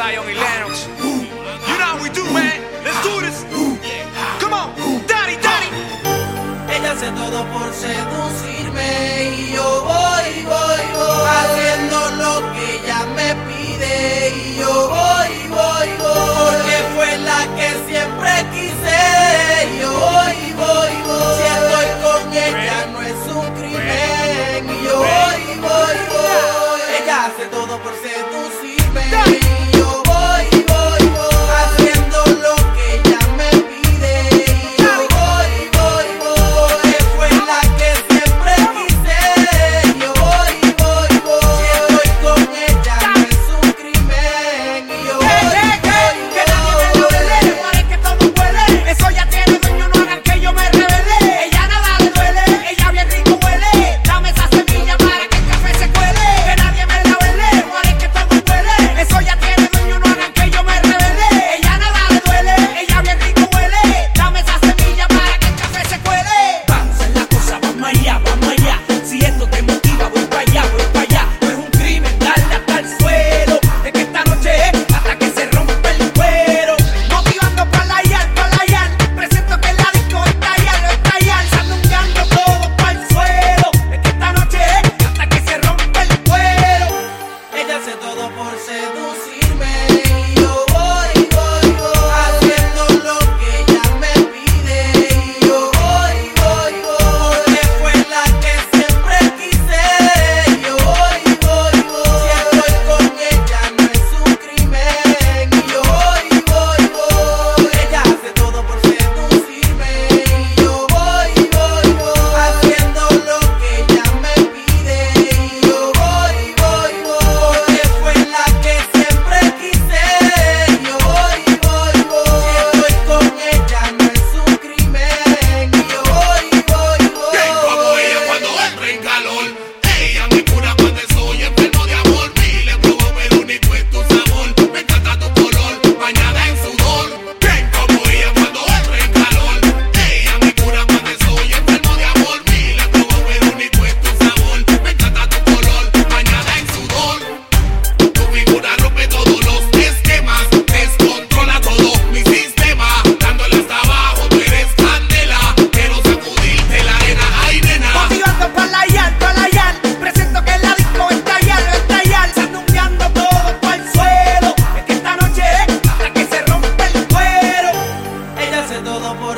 Zion. You know how we do, man. Let's do this. Come on, daddy, daddy. Ella hace todo por seguro.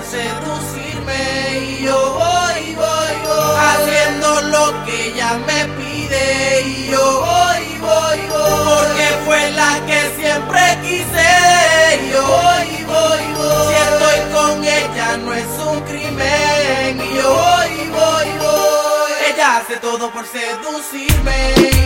seducirme y yo voy, voy, voy. Haciendo lo que ella me pide y yo voy, voy, voy. Porque fue la que siempre quise y yo voy, voy, voy. Si estoy con ella no es un crimen y yo voy, voy, voy. Ella hace todo por seducirme.